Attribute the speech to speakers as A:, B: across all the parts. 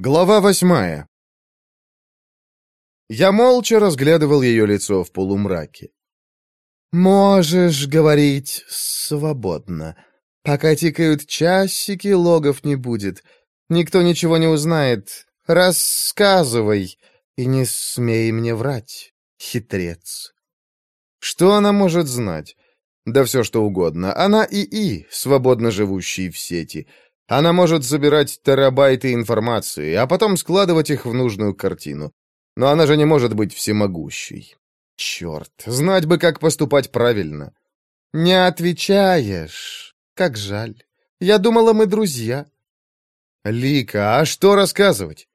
A: Глава восьмая. Я молча разглядывал ее лицо в полумраке.
B: «Можешь говорить свободно. Пока тикают часики, логов не будет. Никто ничего не узнает. Рассказывай, и не смей мне врать, хитрец».
A: Что она может знать? Да все что угодно. Она ИИ, свободно живущий в сети. Она может забирать терабайты информации, а потом складывать их в нужную картину. Но она же не может быть всемогущей. Черт, знать бы, как поступать правильно.
B: Не отвечаешь. Как жаль. Я думала, мы друзья.
A: Лика, а что рассказывать?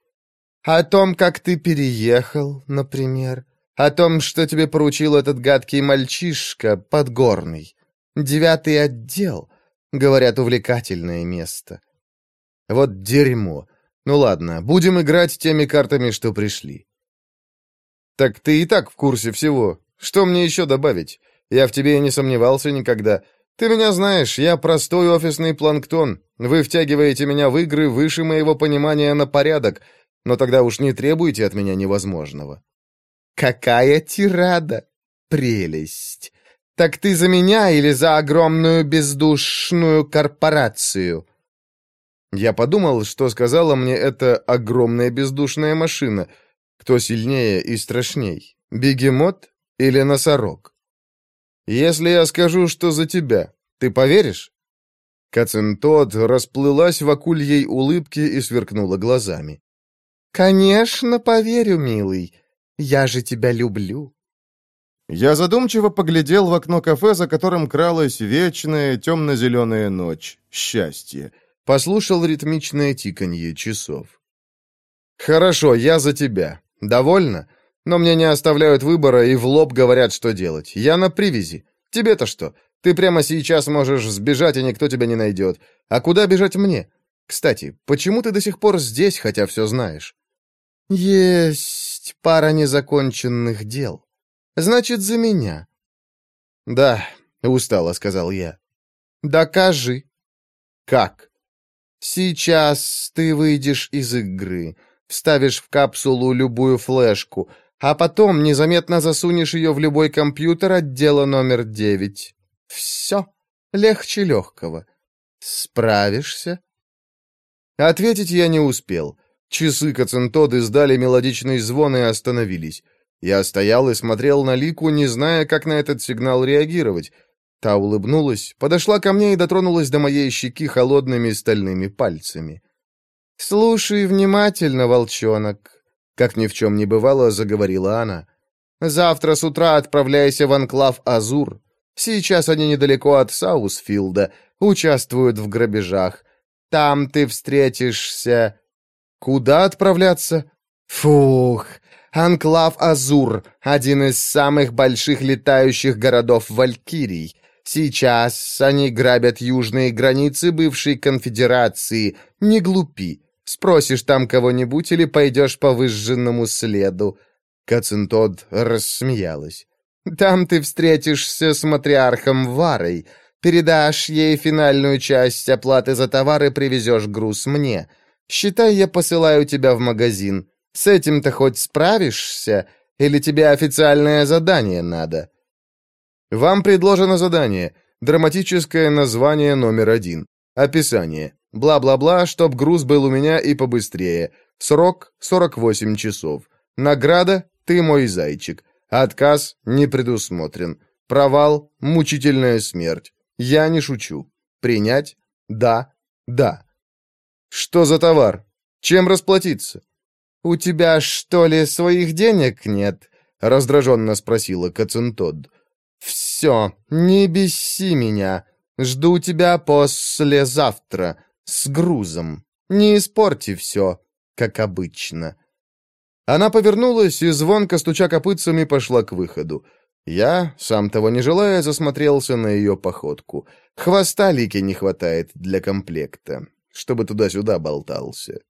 B: О том, как ты переехал, например. О том, что тебе поручил этот гадкий мальчишка, Подгорный. Девятый отдел. Говорят, увлекательное место.
A: Вот дерьмо. Ну ладно, будем играть теми картами, что пришли. Так ты и так в курсе всего. Что мне еще добавить? Я в тебе и не сомневался никогда. Ты меня знаешь, я простой офисный планктон. Вы втягиваете меня в игры выше моего понимания на порядок, но тогда уж не требуйте от меня невозможного.
B: Какая тирада! Прелесть! Так ты за меня или за огромную бездушную корпорацию?»
A: Я подумал, что сказала мне эта огромная бездушная машина. Кто сильнее и страшней, бегемот или носорог? Если я скажу, что за тебя, ты поверишь? Кацинтод расплылась в акульей улыбке и сверкнула глазами.
B: «Конечно, поверю, милый. Я же тебя люблю.
A: Я задумчиво поглядел в окно кафе, за которым кралась вечная темно-зеленая ночь. Счастье. Послушал ритмичное тиканье часов. «Хорошо, я за тебя. Довольно? Но мне не оставляют выбора и в лоб говорят, что делать. Я на привязи. Тебе-то что? Ты прямо сейчас можешь сбежать, и никто тебя не найдет. А куда бежать мне? Кстати, почему ты до сих пор здесь, хотя все знаешь?»
B: «Есть пара незаконченных дел», Значит, за меня».
A: «Да», — устало сказал я.
B: «Докажи».
A: «Как?»
B: «Сейчас ты выйдешь из игры, вставишь в капсулу любую флешку, а потом незаметно засунешь ее в любой компьютер отдела номер девять. Все. Легче легкого. Справишься?»
A: Ответить я не успел. Часы Кацинтоды сдали мелодичный звон и остановились. Я стоял и смотрел на Лику, не зная, как на этот сигнал реагировать. Та улыбнулась, подошла ко мне и дотронулась до моей щеки холодными стальными пальцами.
B: «Слушай внимательно, волчонок», — как ни в чем не бывало, заговорила она. «Завтра с утра отправляйся в анклав Азур. Сейчас они недалеко от Саусфилда, участвуют в грабежах. Там ты встретишься...»
A: «Куда отправляться?»
B: «Фух, Анклав Азур, один из самых больших летающих городов Валькирий. Сейчас они грабят южные границы бывшей конфедерации. Не глупи. Спросишь там кого-нибудь или пойдешь по выжженному следу».
A: Кацинтод рассмеялась.
B: «Там ты встретишься с матриархом Варой. Передашь ей финальную часть оплаты за товары, привезешь груз мне. Считай, я посылаю тебя в магазин. С этим-то хоть справишься, или тебе официальное задание надо?»
A: «Вам предложено задание. Драматическое название номер один. Описание. Бла-бла-бла, чтоб груз был у меня и побыстрее. Срок — 48 часов. Награда — ты мой зайчик. Отказ не предусмотрен. Провал — мучительная смерть. Я не шучу. Принять? Да, да. Что за товар? Чем расплатиться?
B: «У тебя, что ли, своих денег нет?» — раздраженно спросила Кацинтод. «Все, не беси меня. Жду тебя послезавтра, с грузом. Не испорти все, как обычно».
A: Она повернулась и, звонко стуча копытцами, пошла к выходу. Я, сам того не желая, засмотрелся на ее походку. Хвоста Лики не хватает для комплекта, чтобы туда-сюда болтался.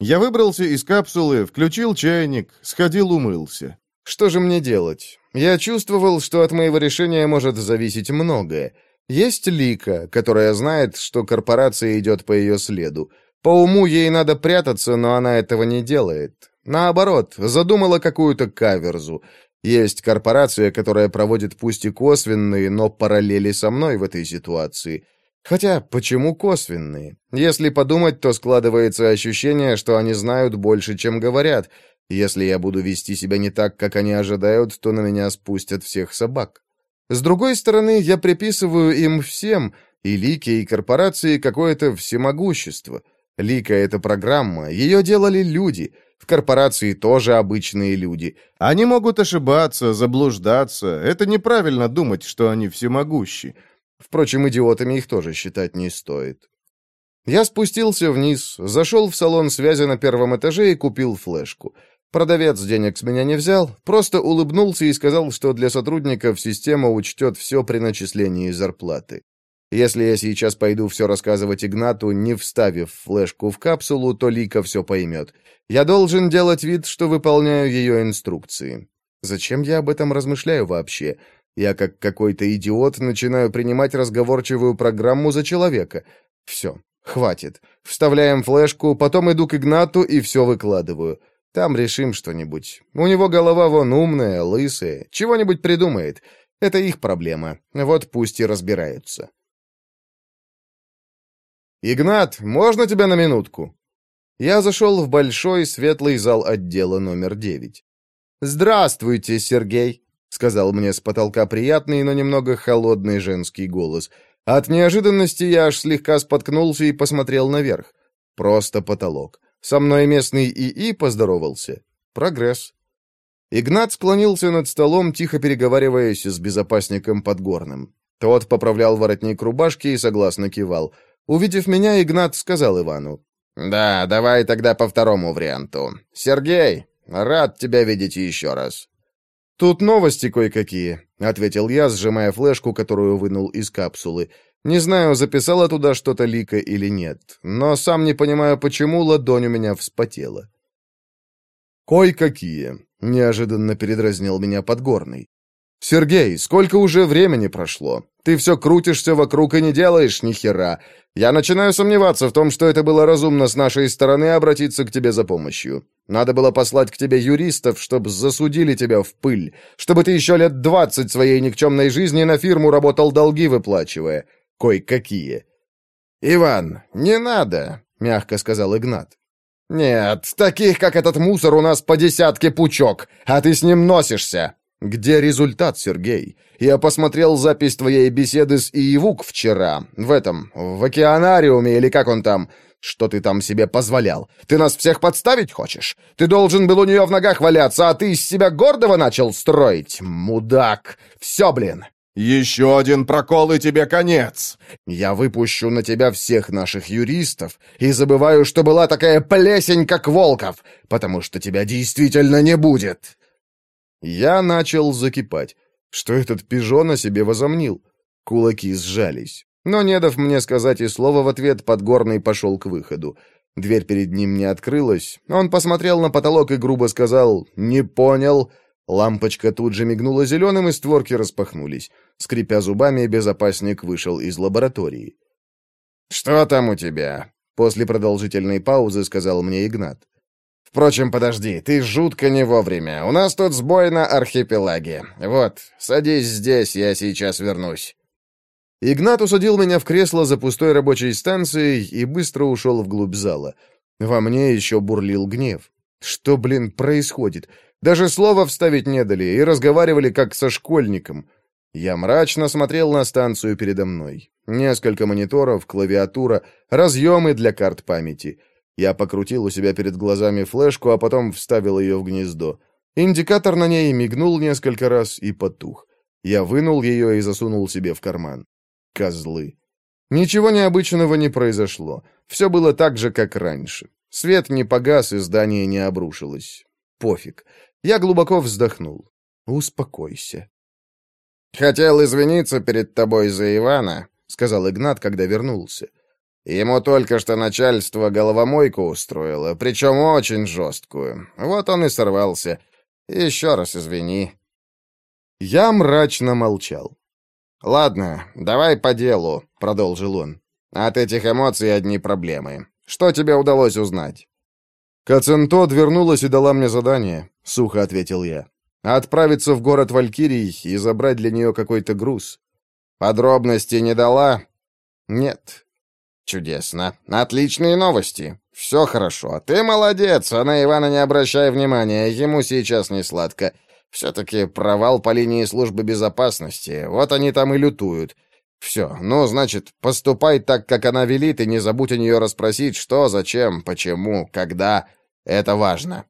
A: Я выбрался из капсулы, включил чайник, сходил умылся. Что же мне делать? Я чувствовал, что от моего решения может зависеть многое. Есть Лика, которая знает, что корпорация идет по ее следу.
B: По уму ей надо прятаться, но она этого не делает. Наоборот, задумала какую-то каверзу. Есть корпорация, которая проводит пусть и косвенные, но параллели со мной в этой ситуации. Хотя, почему косвенные? Если подумать, то складывается ощущение, что они знают больше, чем говорят. Если я буду вести себя не так, как они ожидают, то на меня спустят всех собак. С другой стороны, я приписываю им всем, и Лике, и корпорации, какое-то всемогущество. Лика — это программа, ее делали люди — в корпорации тоже обычные люди.
A: Они могут ошибаться, заблуждаться. Это неправильно думать, что они всемогущи.
B: Впрочем, идиотами их тоже считать не стоит. Я спустился вниз, зашел в салон связи на первом этаже и купил флешку. Продавец денег с меня не взял, просто улыбнулся и сказал, что для сотрудников система учтет все при начислении зарплаты. Если я сейчас пойду все рассказывать Игнату, не вставив флешку в капсулу, то Лика все поймет. Я должен делать вид, что выполняю ее инструкции. Зачем я об этом размышляю вообще? Я, как какой-то идиот, начинаю принимать разговорчивую программу за человека. Все, хватит. Вставляем флешку, потом иду к Игнату и все выкладываю. Там решим что-нибудь. У него голова вон умная, лысая. Чего-нибудь придумает. Это их проблема. Вот пусть и разбираются. «Игнат, можно тебя на минутку?» Я зашел в большой светлый зал отдела номер девять. «Здравствуйте, Сергей», — сказал мне с потолка приятный, но немного холодный женский голос. От неожиданности я аж слегка споткнулся и посмотрел наверх. Просто потолок. Со мной местный ИИ поздоровался. Прогресс. Игнат склонился над столом, тихо переговариваясь с безопасником Подгорным. Тот поправлял воротник рубашки и согласно кивал. Увидев меня, Игнат сказал Ивану. «Да, давай тогда по второму варианту. Сергей, рад тебя видеть еще раз». «Тут новости кое-какие», — ответил я, сжимая флешку, которую вынул из капсулы. «Не знаю, записала туда что-то Лика или нет, но сам не понимаю, почему ладонь у меня вспотела». «Кое-какие», — неожиданно передразнил меня Подгорный. «Сергей, сколько уже времени прошло? Ты все крутишься вокруг и не делаешь ни хера. Я начинаю сомневаться в том, что это было разумно с нашей стороны обратиться к тебе за помощью. Надо было послать к тебе юристов, чтобы засудили тебя в пыль, чтобы ты еще лет двадцать своей никчемной жизни на фирму работал, долги выплачивая. Кой-какие». «Иван, не надо», — мягко сказал Игнат. «Нет, таких, как этот мусор, у нас по десятке пучок, а ты с ним носишься. «Где результат, Сергей? Я посмотрел запись твоей беседы с Иевук вчера, в этом, в океанариуме или как он там. Что ты там себе позволял? Ты нас всех подставить хочешь? Ты должен был у нее в ногах валяться, а ты из себя гордого начал строить? Мудак! Все, блин!»
A: «Еще один прокол, и тебе конец!»
B: «Я выпущу на тебя всех наших юристов и забываю, что была такая плесень, как Волков, потому что тебя действительно не будет!» Я начал закипать. Что этот пижон о себе возомнил? Кулаки сжались. Но, не дав мне сказать и слова в ответ, Подгорный пошел к выходу. Дверь перед ним не открылась. Он посмотрел на потолок и грубо сказал «Не понял». Лампочка тут же мигнула зеленым, и створки распахнулись. Скрипя зубами, безопасник вышел из лаборатории. «Что там у тебя?» После продолжительной паузы сказал мне Игнат. Впрочем, подожди, ты жутко не вовремя. У нас тут сбой на архипелаге. Вот, садись здесь, я сейчас вернусь». Игнат усадил меня в кресло за пустой рабочей станцией и быстро ушел вглубь зала. Во мне еще бурлил гнев. Что, блин, происходит? Даже слова вставить не дали и разговаривали как со школьником. Я мрачно смотрел на станцию передо мной. Несколько мониторов, клавиатура, разъемы для карт памяти. Я покрутил у себя перед глазами флешку, а потом вставил ее в гнездо. Индикатор на ней мигнул несколько раз и потух. Я вынул ее и засунул себе в карман. Козлы. Ничего необычного не произошло. Все было так же, как раньше. Свет не погас, и здание не обрушилось. Пофиг. Я глубоко вздохнул. Успокойся. «Хотел извиниться перед тобой за Ивана», — сказал Игнат, когда вернулся. Ему только что начальство головомойку устроило, причем очень жесткую. Вот он и сорвался. Еще раз извини». Я мрачно молчал. «Ладно, давай по делу», — продолжил он. «От этих эмоций одни проблемы. Что тебе удалось узнать?»
A: «Кацентод вернулась и дала мне задание», — сухо ответил я. «Отправиться в город Валькирий и забрать для нее какой-то груз».
B: «Подробности не дала?» «Нет». «Чудесно. Отличные новости. Все хорошо. Ты молодец, а на Ивана не обращай внимания, ему сейчас не сладко. Все-таки провал по линии службы безопасности. Вот они там и лютуют. Все, ну, значит, поступай так, как она велит, и не забудь у нее расспросить, что, зачем, почему, когда. Это важно.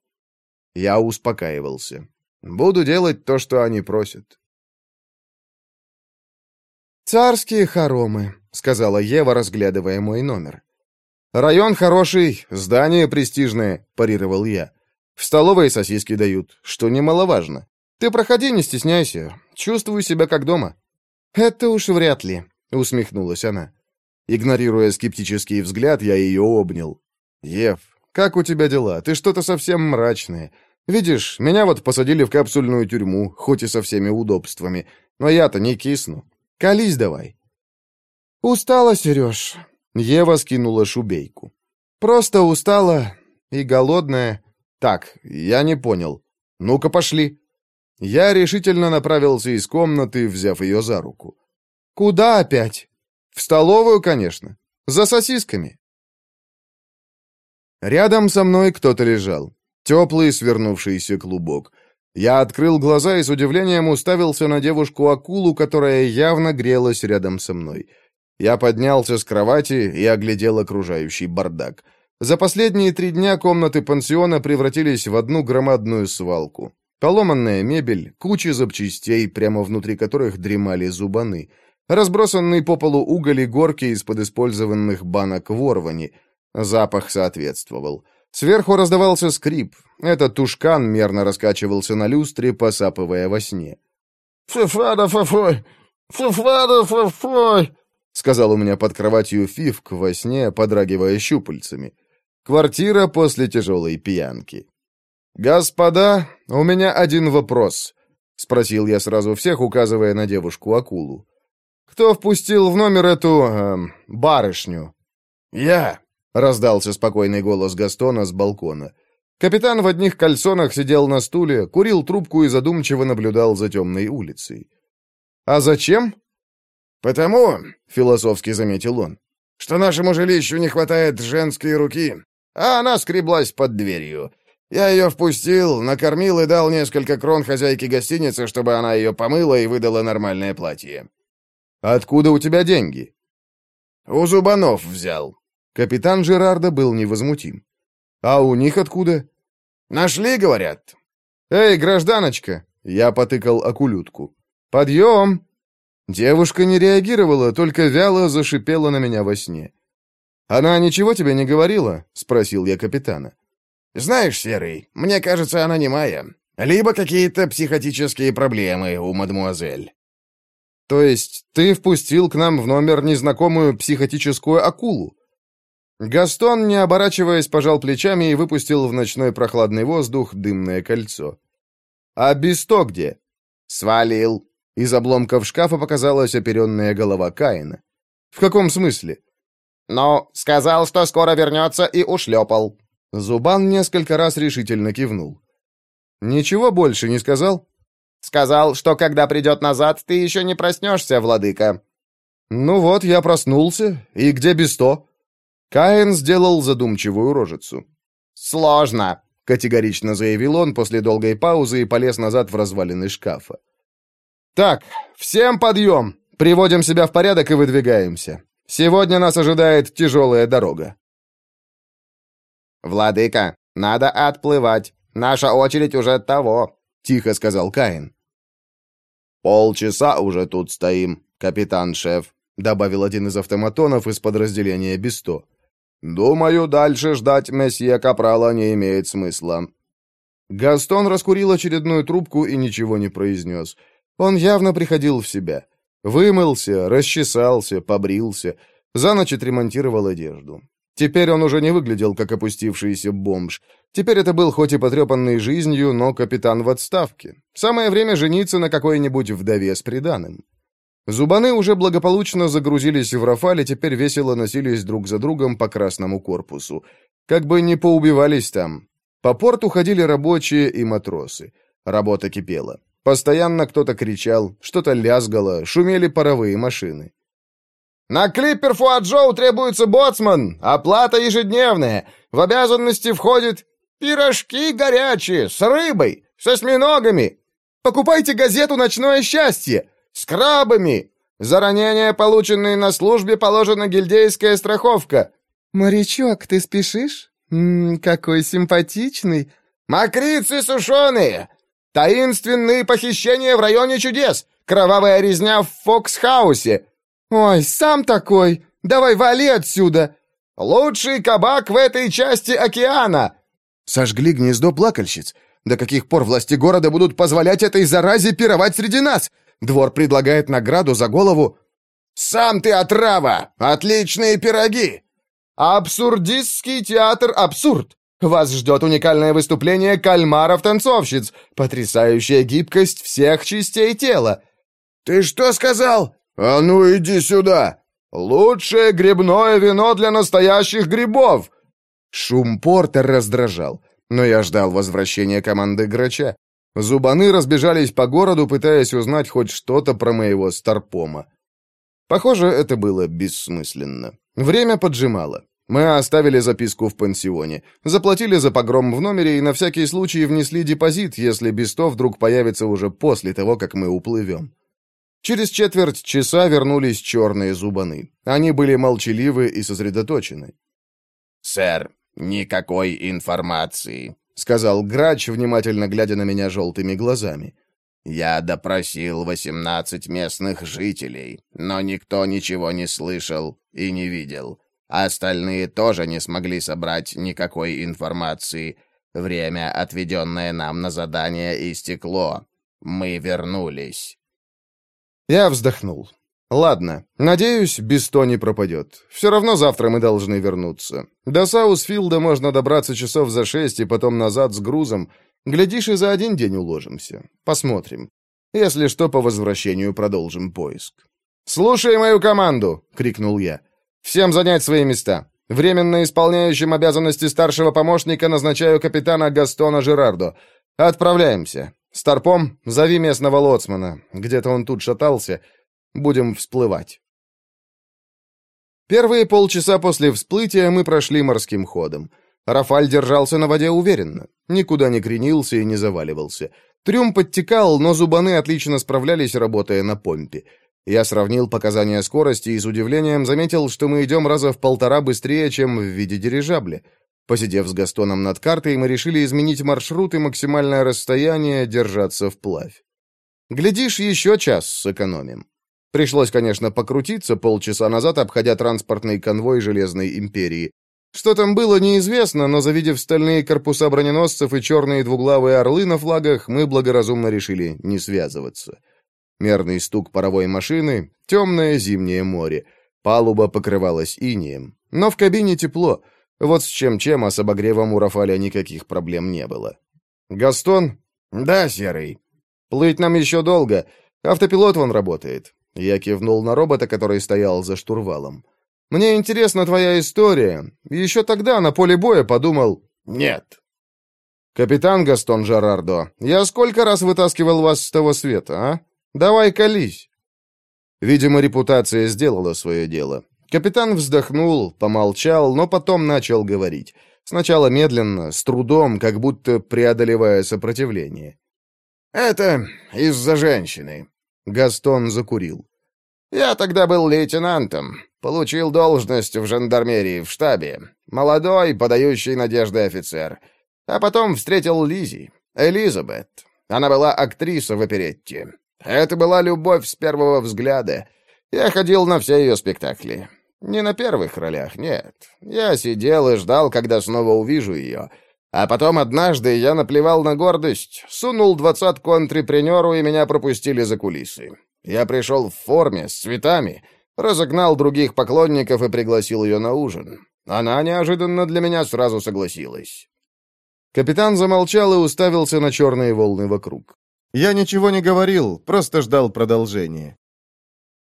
A: Я успокаивался. Буду делать то, что они просят.
B: «Царские хоромы», — сказала Ева, разглядывая мой номер. «Район хороший, здание престижное», — парировал я. «В столовой сосиски дают, что немаловажно. Ты проходи, не стесняйся. Чувствую себя как дома». «Это уж вряд ли», — усмехнулась она. Игнорируя скептический взгляд, я ее обнял. «Ев, как у тебя дела? Ты что-то совсем мрачное. Видишь, меня вот посадили в капсульную тюрьму, хоть и со всеми удобствами. Но я-то не кисну. Колись давай». «Устала, Сереж», — Ева скинула шубейку. «Просто устала и голодная. Так, я не понял. Ну-ка, пошли». Я решительно направился из комнаты, взяв ее за руку. «Куда опять?» «В столовую, конечно. За сосисками». Рядом со мной кто-то лежал. Теплый свернувшийся клубок. Я открыл глаза и с удивлением уставился на девушку-акулу, которая явно грелась рядом со мной. Я поднялся с кровати и оглядел окружающий бардак. За последние три дня комнаты пансиона превратились в одну громадную свалку. Поломанная мебель, куча запчастей, прямо внутри которых дремали зубаны. Разбросанный по полу уголь и горки из-под использованных банок ворвани. Запах соответствовал. Сверху раздавался скрип. Этот тушкан мерно раскачивался на люстре, посапывая во сне.
C: «Фифада фафой! Фифада фафой!»
A: сказал у меня под кроватью Фивк во сне, подрагивая щупальцами. Квартира после тяжелой пьянки. «Господа, у меня один вопрос», — спросил я сразу всех, указывая на девушку-акулу. «Кто впустил в номер эту... Э, барышню?»
C: «Я», —
A: раздался спокойный голос Гастона с балкона. Капитан в одних кальсонах сидел на стуле, курил трубку и задумчиво наблюдал за темной улицей. «А зачем?»
C: «Потому», — философски заметил он, — «что нашему жилищу не хватает женской руки, а она скреблась под дверью. Я ее впустил, накормил и дал несколько крон хозяйке гостиницы, чтобы она ее помыла и выдала нормальное платье.
A: «Откуда у тебя деньги?»
C: «У Зубанов взял».
A: Капитан Жерарда был невозмутим. «А у них откуда?»
C: «Нашли, говорят».
A: «Эй, гражданочка!» Я потыкал окулютку. «Подъем!» Девушка не реагировала, только вяло зашипела на меня во сне. «Она ничего тебе не говорила?» — спросил я капитана.
C: «Знаешь, Серый, мне кажется, она не моя. Либо какие-то психотические проблемы у мадмуазель».
A: «То есть ты впустил к нам в номер незнакомую психотическую акулу?» Гастон, не оборачиваясь, пожал плечами и выпустил в ночной прохладный воздух дымное кольцо. «А Бесто где?»
B: «Свалил».
A: Из обломков шкафа показалась оперенная голова Каина. «В каком смысле?»
B: «Ну, сказал, что скоро вернется и ушлепал».
A: Зубан несколько раз решительно кивнул. «Ничего больше не сказал?»
B: «Сказал, что когда придет назад, ты еще не проснешься, владыка».
A: «Ну вот, я проснулся. И где Бесто?» Каин сделал задумчивую рожицу.
B: «Сложно», —
A: категорично заявил он после долгой паузы и полез назад в развалины шкафа. «Так, всем подъем! Приводим себя в порядок и выдвигаемся. Сегодня нас ожидает тяжелая дорога».
B: «Владыка, надо отплывать. Наша очередь уже того», —
A: тихо сказал Каин.
B: «Полчаса уже тут стоим, капитан-шеф», — добавил один из автоматонов из подразделения Бесто. «Думаю, дальше ждать месье Капрала не имеет смысла».
A: Гастон раскурил очередную трубку и ничего не произнес. Он явно приходил в себя. Вымылся, расчесался, побрился, за ночь отремонтировал одежду. Теперь он уже не выглядел как опустившийся бомж. Теперь это был хоть и потрепанный жизнью, но капитан в отставке. Самое время жениться на какой-нибудь вдове с приданым. Зубаны уже благополучно загрузились в Рафаль и теперь весело носились друг за другом по красному корпусу. Как бы не поубивались там. По порту ходили рабочие и матросы. Работа кипела. Постоянно кто-то кричал, что-то лязгало, шумели паровые машины.
B: «На клиппер Фуаджоу требуется боцман! Оплата ежедневная! В обязанности входит пирожки горячие, с рыбой, с осьминогами! Покупайте газету «Ночное счастье» с крабами! За ранения, полученные на службе, положена гильдейская страховка!»
D: «Морячок, ты спешишь? М -м, какой симпатичный!»
B: «Мокрицы сушеные! Таинственные похищения в районе чудес! Кровавая резня в Фоксхаусе!»
D: «Ой, сам такой! Давай вали отсюда!»
B: «Лучший кабак в этой части океана!»
A: «Сожгли гнездо плакальщиц! До каких пор власти города будут позволять этой заразе пировать среди нас? Двор предлагает награду за голову...»
B: «Сам ты отрава! Отличные пироги!» «Абсурдистский театр «Абсурд». Вас ждет уникальное выступление кальмаров-танцовщиц, потрясающая гибкость всех частей тела.
C: «Ты что сказал? А ну иди сюда!»
B: «Лучшее грибное вино для настоящих грибов!»
A: Шум порта раздражал, но я ждал возвращения команды Грача. Зубаны разбежались по городу, пытаясь узнать хоть что-то про моего Старпома. Похоже, это было бессмысленно. Время поджимало. Мы оставили записку в пансионе, заплатили за погром в номере и на всякий случай внесли депозит, если Бесто вдруг появится уже после того, как мы уплывем. Через четверть часа вернулись черные зубаны. Они были молчаливы и сосредоточены.
C: «Сэр, никакой информации», —
A: сказал Грач, внимательно глядя на меня желтыми глазами.
C: «Я допросил восемнадцать местных жителей, но никто ничего не слышал и не видел. Остальные тоже не смогли собрать никакой информации. Время, отведенное нам на задание, истекло. Мы вернулись».
A: Я вздохнул. «Ладно, надеюсь, Бесто не пропадет. Все равно завтра мы должны вернуться. До Саусфилда можно добраться часов за шесть и потом назад с грузом. Глядишь, и за один день уложимся. Посмотрим. Если что, по возвращению продолжим поиск». «Слушай мою команду!» — крикнул я. Всем занять свои места. Временно исполняющим обязанности старшего помощника назначаю капитана Гастона Жерардо. Отправляемся. Старпом, зови местного лоцмана. Где-то он тут шатался. Будем всплывать. Первые полчаса после всплытия мы прошли морским ходом. Рафаль держался на воде уверенно, никуда не кренился и не заваливался. Трюм подтекал, но зубаны отлично справлялись, работая на помпе. Я сравнил показания скорости и с удивлением заметил, что мы идем раза в полтора быстрее, чем в виде дирижабля. Посидев с Gaстоном над картой, мы решили изменить маршрут и максимальное расстояние держаться вплавь. Глядишь, еще час сэкономим. Пришлось, конечно, покрутиться полчаса назад, обходя транспортный конвой Железной Империи. Что там было, неизвестно, но завидев стальные корпуса броненосцев и черные двуглавые орлы на флагах, мы благоразумно решили не связываться. Мерный стук паровой машины, темное зимнее море. Палуба покрывалась инеем. Но в кабине тепло. Вот с чем-чем, а с обогревом у Рафаля никаких проблем не было. «Гастон?»
C: «Да, Серый».
A: «Плыть нам еще долго. Автопилот вон работает». Я кивнул на робота, который стоял за штурвалом. «Мне интересна твоя история. Еще тогда на поле боя подумал...»
C: «Нет».
A: «Капитан Гастон Жарардо, я сколько раз вытаскивал вас с того света, а? Давай колись!» Видимо, репутация сделала свое дело. Капитан вздохнул, помолчал, но потом начал говорить. Сначала медленно, с трудом, как будто преодолевая сопротивление.
C: «Это из-за женщины».
A: Гастон закурил.
C: «Я тогда был лейтенантом. Получил должность в жандармерии в штабе. Молодой, подающий надежды офицер. А потом встретил Лизи, Элизабет. Она была актриса в оперетте. Это была любовь с первого взгляда. Я ходил на все ее спектакли. Не на первых ролях, нет. Я сидел и ждал, когда снова увижу ее. А потом однажды я наплевал на гордость, сунул двадцатку антрепренеру, и меня пропустили за кулисы. Я пришел в форме, с цветами, разогнал других поклонников и пригласил ее на ужин. Она неожиданно для меня сразу согласилась.
A: Капитан замолчал и уставился на черные волны вокруг. Я ничего не говорил, просто ждал продолжения.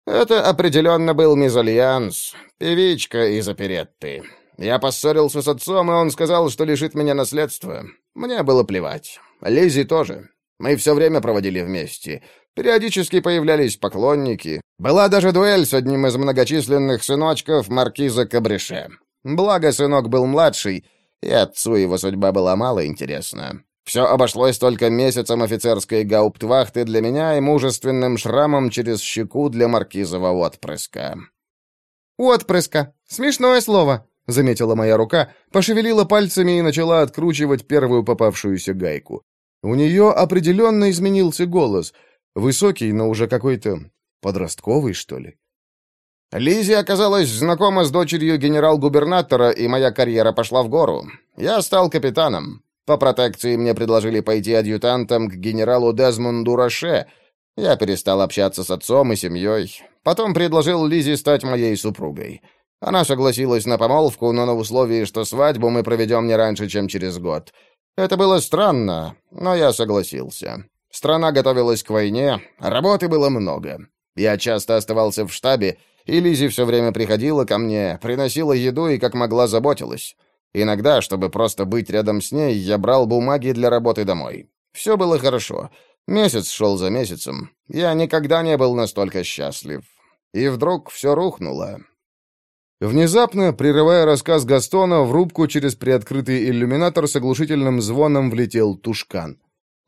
C: Это определенно был мезальянс, певичка из оперетты. Я поссорился с отцом, и он сказал, что лишит меня наследства. Мне было плевать. Лизи тоже. Мы все время проводили вместе. Периодически появлялись поклонники. Была даже дуэль с одним из многочисленных сыночков маркиза Кабреше. Благо, сынок был младший, и отцу его судьба была мало интересна. Все обошлось только месяцем офицерской гауптвахты для меня и мужественным шрамом через щеку для маркизова отпрыска.
B: «Отпрыска! Смешное слово!» — заметила моя рука, пошевелила пальцами и начала откручивать первую попавшуюся гайку. У нее определенно изменился голос. Высокий, но уже какой-то подростковый, что ли.
C: Лизи оказалась знакома с дочерью генерал-губернатора, и моя карьера пошла в гору. Я стал капитаном. По протекции мне предложили пойти адъютантом к генералу Дезмонду Роше. Я перестал общаться с отцом и семьей. Потом предложил Лизе стать моей супругой. Она согласилась на помолвку, но на условии, что свадьбу мы проведем не раньше, чем через год. Это было странно, но я согласился. Страна готовилась к войне, работы было много. Я часто оставался в штабе, и Лизи все время приходила ко мне, приносила еду и как могла заботилась. Иногда, чтобы просто быть рядом с ней, я брал бумаги для работы домой. Все было хорошо. Месяц шел за месяцем. Я никогда не был настолько счастлив. И вдруг все рухнуло.
B: Внезапно, прерывая рассказ Гастона, в рубку через приоткрытый иллюминатор с оглушительным звоном влетел тушкан.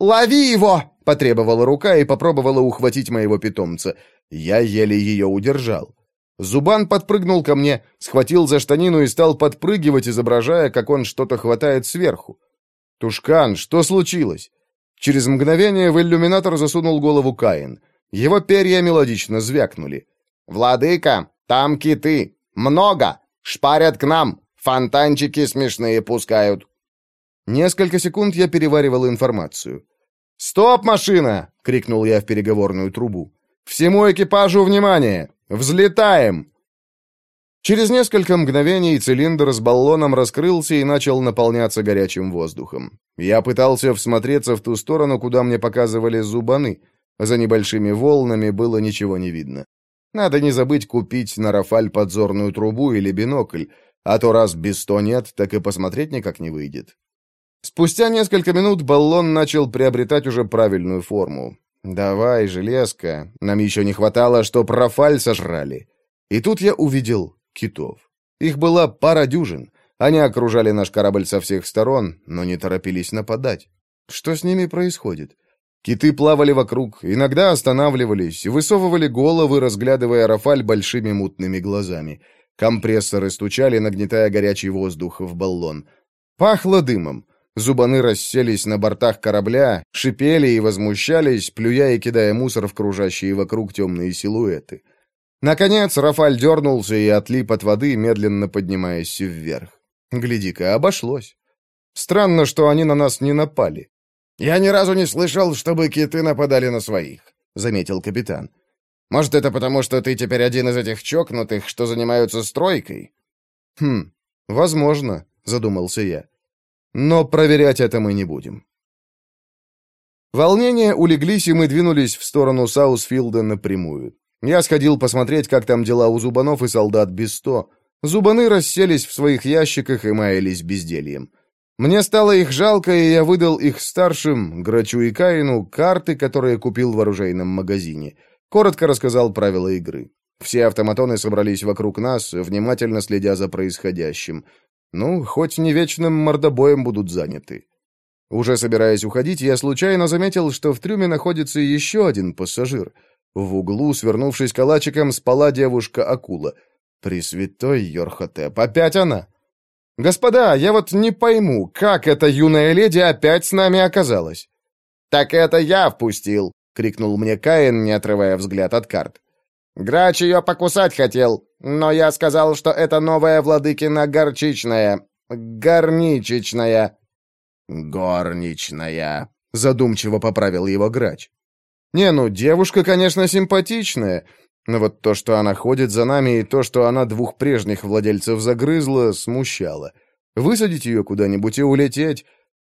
B: «Лови его!» — потребовала рука и попробовала ухватить моего питомца. Я еле ее удержал. Зубан подпрыгнул ко мне, схватил за штанину и стал подпрыгивать, изображая, как он что-то хватает сверху. «Тушкан, что случилось?» Через мгновение в иллюминатор засунул голову Каин. Его перья мелодично звякнули.
C: «Владыка, там киты! Много! Шпарят к нам! Фонтанчики смешные пускают!»
B: Несколько секунд я переваривал информацию. «Стоп, машина!» — крикнул я в переговорную трубу. «Всему экипажу внимание! Взлетаем!» Через несколько мгновений цилиндр с баллоном раскрылся и начал наполняться горячим воздухом. Я пытался всмотреться в ту сторону, куда мне показывали зубаны. За небольшими волнами было ничего не видно. Надо не забыть купить на Рафаль подзорную трубу или бинокль, а то раз без сто нет, так и посмотреть никак не выйдет. Спустя несколько минут баллон начал приобретать уже правильную форму. «Давай, железка, нам еще не хватало, чтоб Рафаль сожрали». И тут я увидел китов. Их была пара дюжин. Они окружали наш корабль со всех сторон, но не торопились нападать. Что с ними происходит? Киты плавали вокруг, иногда останавливались, высовывали головы, разглядывая Рафаль большими мутными глазами. Компрессоры стучали, нагнетая горячий воздух в баллон. Пахло дымом. Зубаны расселись на бортах корабля, шипели и возмущались, плюя и кидая мусор в кружащие вокруг темные силуэты. Наконец Рафаль дернулся и отлип от воды, медленно поднимаясь вверх. Гляди-ка, обошлось. Странно, что они на нас не напали.
C: «Я ни разу не слышал, чтобы киты нападали на своих», — заметил капитан. «Может, это потому, что ты теперь один из этих чокнутых, что занимаются стройкой?»
B: «Хм, возможно», — задумался я. Но проверять это мы не будем. Волнения улеглись, и мы двинулись в сторону Саусфилда напрямую. Я сходил посмотреть, как там дела у зубанов и солдат без сто. Зубаны расселись в своих ящиках и маялись бездельем. Мне стало их жалко, и я выдал их старшим, Грачу и Каину, карты, которые купил в оружейном магазине. Коротко рассказал правила игры. Все автоматоны собрались вокруг нас, внимательно следя за происходящим. Ну, хоть не вечным мордобоем будут заняты. Уже собираясь уходить, я случайно заметил, что в трюме находится еще один пассажир. В углу, свернувшись калачиком, спала девушка-акула. Пресвятой Йорхотеп, опять она! «Господа, я вот не пойму, как эта юная леди опять с нами оказалась?»
C: «Так это я впустил!» — крикнул мне Каин, не отрывая взгляд от карт. Грач ее покусать хотел, но я сказал, что это новая владыкина горчичная. Горничечная. Горничная. Задумчиво поправил его грач.
B: Не, ну, девушка, конечно, симпатичная, но вот то, что она ходит за нами, и то, что она двух прежних владельцев загрызла, смущало. Высадить ее куда-нибудь и улететь?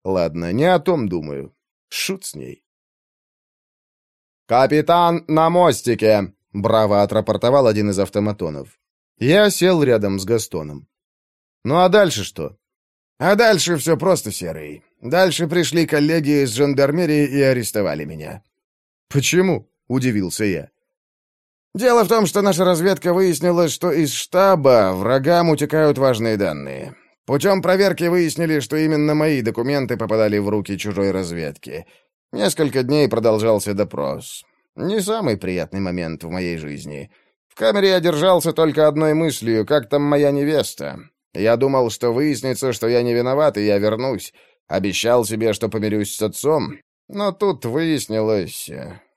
B: Ладно, не о том думаю. Шут с ней.
C: «Капитан на мостике!»
B: — браво отрапортовал один из автоматонов. Я сел рядом с Гастоном. «Ну а дальше что?»
C: «А дальше все просто, Серый. Дальше пришли коллеги из жандармерии и арестовали меня».
B: «Почему?» — удивился я.
C: «Дело в том, что наша разведка выяснила, что из штаба врагам утекают важные данные. Путем проверки выяснили, что именно мои документы попадали в руки чужой разведки. Несколько дней продолжался допрос. Не самый приятный момент в моей жизни. В камере я держался только одной мыслью, как там моя невеста. Я думал, что выяснится, что я не виноват, и я вернусь. Обещал себе, что помирюсь с отцом. Но тут выяснилось...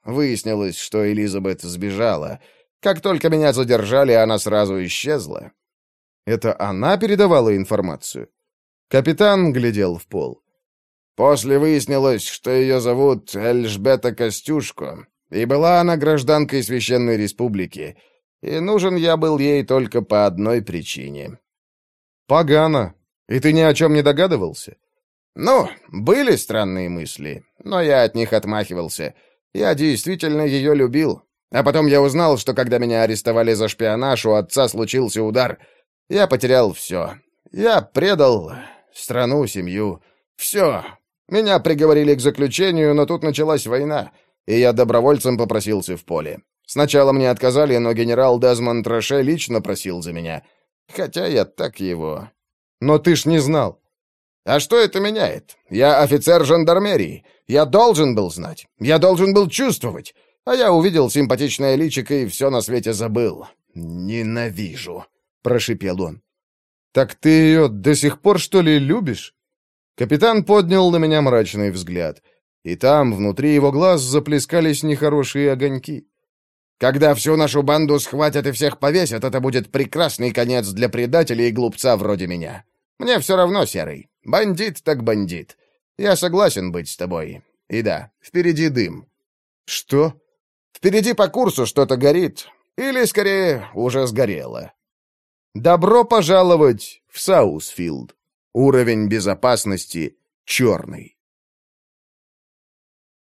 C: Выяснилось, что Элизабет сбежала. Как только меня задержали, она сразу исчезла.
B: Это она передавала информацию? Капитан глядел в пол.
C: После выяснилось, что ее зовут Эльжбета Костюшко, и была она гражданкой Священной Республики, и нужен я был ей только по одной причине.
B: «Погано. И ты ни о чем не догадывался?»
C: «Ну, были странные мысли, но я от них отмахивался. Я действительно ее любил. А потом я узнал, что когда меня арестовали за шпионаж, у отца случился удар. Я потерял все. Я предал страну, семью. Все. Меня приговорили к заключению, но тут началась война, и я добровольцем попросился в поле. Сначала мне отказали, но генерал Дезмонд Роше лично просил за меня. Хотя я так его...
B: Но ты ж не знал.
C: А что это меняет? Я офицер жандармерии. Я должен был знать. Я должен был чувствовать. А я увидел симпатичное личико и все на свете забыл. Ненавижу прошипел он.
B: «Так ты ее до сих пор, что ли, любишь?» Капитан поднял на меня мрачный взгляд, и там, внутри его глаз, заплескались нехорошие огоньки.
C: «Когда всю нашу банду схватят и всех повесят, это будет прекрасный конец для предателей и глупца вроде меня. Мне все равно, Серый. Бандит так бандит. Я согласен быть с тобой. И да, впереди дым».
B: «Что?»
C: «Впереди по курсу что-то горит. Или, скорее, уже сгорело».
B: Добро пожаловать в Саусфилд. Уровень безопасности черный.